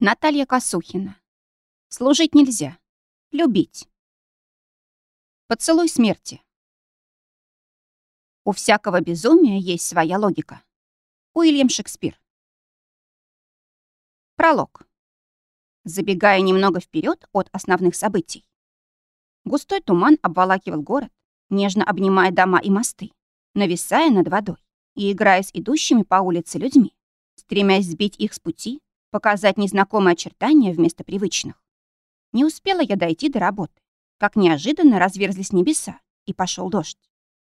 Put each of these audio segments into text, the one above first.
Наталья Косухина. Служить нельзя. Любить. Поцелуй смерти. У всякого безумия есть своя логика. Уильям Шекспир. Пролог. Забегая немного вперед от основных событий. Густой туман обволакивал город, нежно обнимая дома и мосты, нависая над водой и играя с идущими по улице людьми, стремясь сбить их с пути, показать незнакомые очертания вместо привычных. Не успела я дойти до работы, как неожиданно разверзлись небеса, и пошел дождь.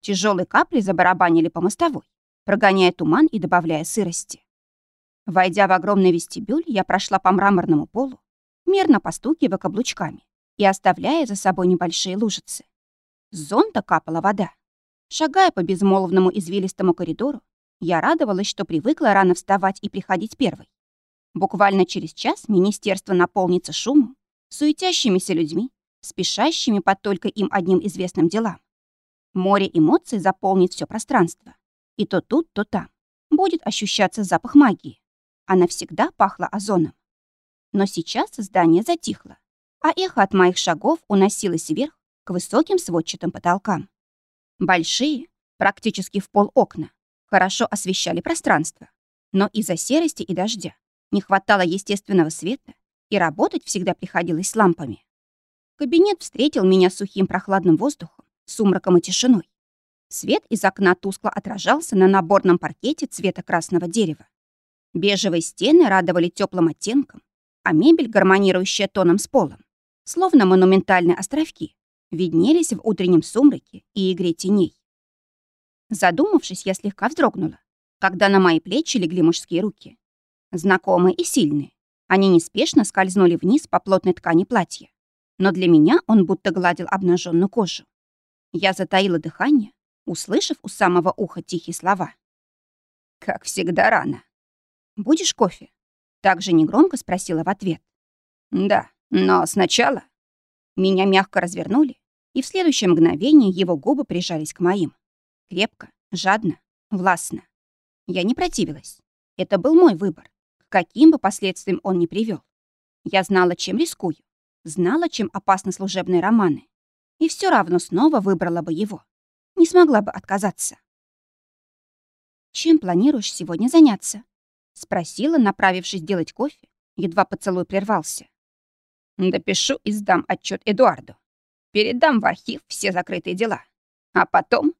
Тяжелые капли забарабанили по мостовой, прогоняя туман и добавляя сырости. Войдя в огромный вестибюль, я прошла по мраморному полу, мерно постукивая каблучками и оставляя за собой небольшие лужицы. С зонта капала вода. Шагая по безмолвному извилистому коридору, я радовалась, что привыкла рано вставать и приходить первой. Буквально через час министерство наполнится шумом, суетящимися людьми, спешащими по только им одним известным делам. Море эмоций заполнит все пространство. И то тут, то там будет ощущаться запах магии. Она всегда пахла озоном. Но сейчас здание затихло, а эхо от моих шагов уносилось вверх к высоким сводчатым потолкам. Большие, практически в пол окна, хорошо освещали пространство, но из-за серости и дождя не хватало естественного света, и работать всегда приходилось с лампами. Кабинет встретил меня сухим прохладным воздухом, сумраком и тишиной. Свет из окна тускло отражался на наборном паркете цвета красного дерева. Бежевые стены радовали теплым оттенком, а мебель, гармонирующая тоном с полом, словно монументальные островки, виднелись в утреннем сумраке и игре теней. Задумавшись, я слегка вздрогнула, когда на мои плечи легли мужские руки. Знакомые и сильные. Они неспешно скользнули вниз по плотной ткани платья. Но для меня он будто гладил обнаженную кожу. Я затаила дыхание, услышав у самого уха тихие слова. «Как всегда рано. Будешь кофе?» Также негромко спросила в ответ. «Да, но сначала...» Меня мягко развернули, и в следующее мгновение его губы прижались к моим. Крепко, жадно, властно. Я не противилась. Это был мой выбор каким бы последствиям он ни привел. Я знала, чем рискую, знала, чем опасны служебные романы, и все равно снова выбрала бы его. Не смогла бы отказаться. «Чем планируешь сегодня заняться?» — спросила, направившись делать кофе, едва поцелуй прервался. «Допишу и сдам отчет Эдуарду. Передам в архив все закрытые дела. А потом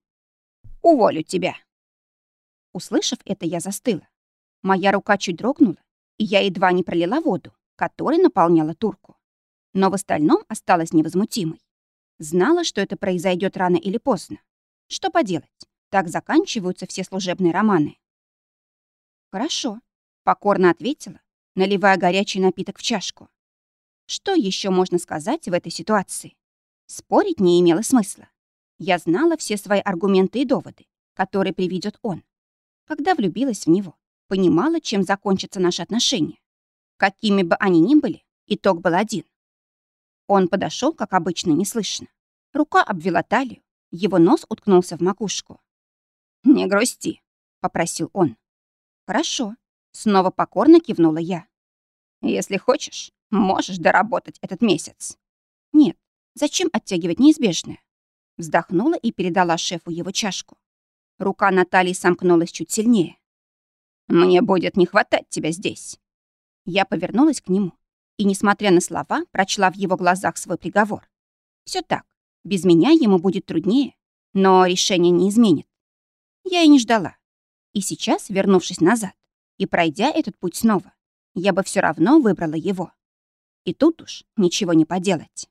уволю тебя». Услышав это, я застыла. Моя рука чуть дрогнула, и я едва не пролила воду, которой наполняла турку. Но в остальном осталась невозмутимой. Знала, что это произойдет рано или поздно. Что поделать, так заканчиваются все служебные романы. «Хорошо», — покорно ответила, наливая горячий напиток в чашку. Что еще можно сказать в этой ситуации? Спорить не имело смысла. Я знала все свои аргументы и доводы, которые приведет он. Когда влюбилась в него, понимала, чем закончатся наши отношения. Какими бы они ни были, итог был один. Он подошел, как обычно, неслышно. Рука обвела талию, его нос уткнулся в макушку. «Не грусти», — попросил он. «Хорошо», — снова покорно кивнула я. «Если хочешь, можешь доработать этот месяц». «Нет, зачем оттягивать неизбежное?» Вздохнула и передала шефу его чашку. Рука Натальи сомкнулась чуть сильнее. Мне будет не хватать тебя здесь. Я повернулась к нему и, несмотря на слова, прочла в его глазах свой приговор. Все так. Без меня ему будет труднее, но решение не изменит. Я и не ждала. И сейчас, вернувшись назад и пройдя этот путь снова, я бы все равно выбрала его. И тут уж ничего не поделать.